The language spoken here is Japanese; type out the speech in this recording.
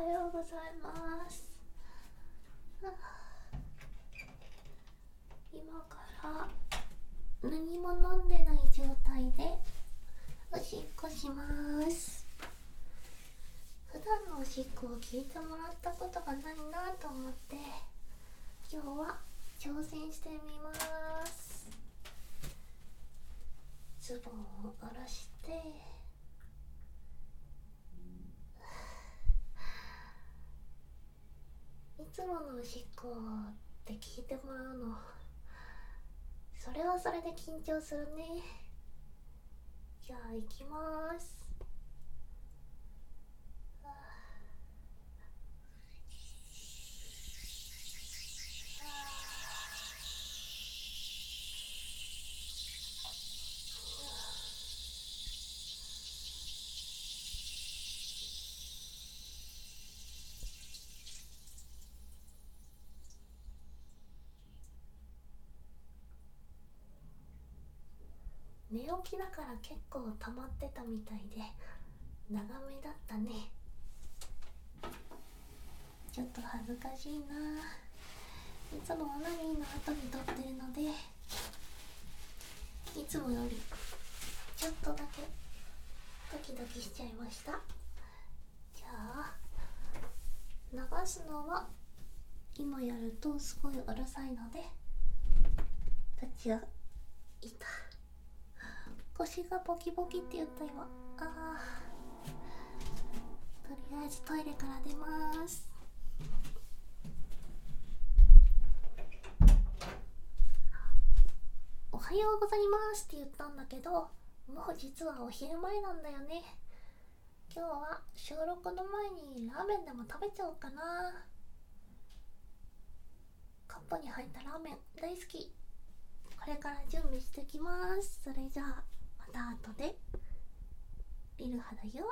はようございます。今から何も飲んでない状態でおしっこします。普段のおしっこを聞いてもらったことがないなと思って今日は挑戦してみます。ズボンを下ろして。つものおしっこって聞いてもらうの。それはそれで緊張するね。じゃあ行きます。寝起きだから結構溜まってたみたいで長めだったね。ちょっと恥ずかしいな。いつもオナニーの後に撮ってるのでいつもよりちょっとだけドキドキしちゃいました。じゃあ流すのは今やるとすごいうるさいので立ち上がいた。腰がボキボキって言った今。あとりあえずトイレから出ます。おはようございますって言ったんだけどもう実はお昼前なんだよね。今日は収録の前にラーメンでも食べちゃおうかな。カップに入ったラーメン大好き。これから準備してきます。それじゃあ。タートでリルハだよ。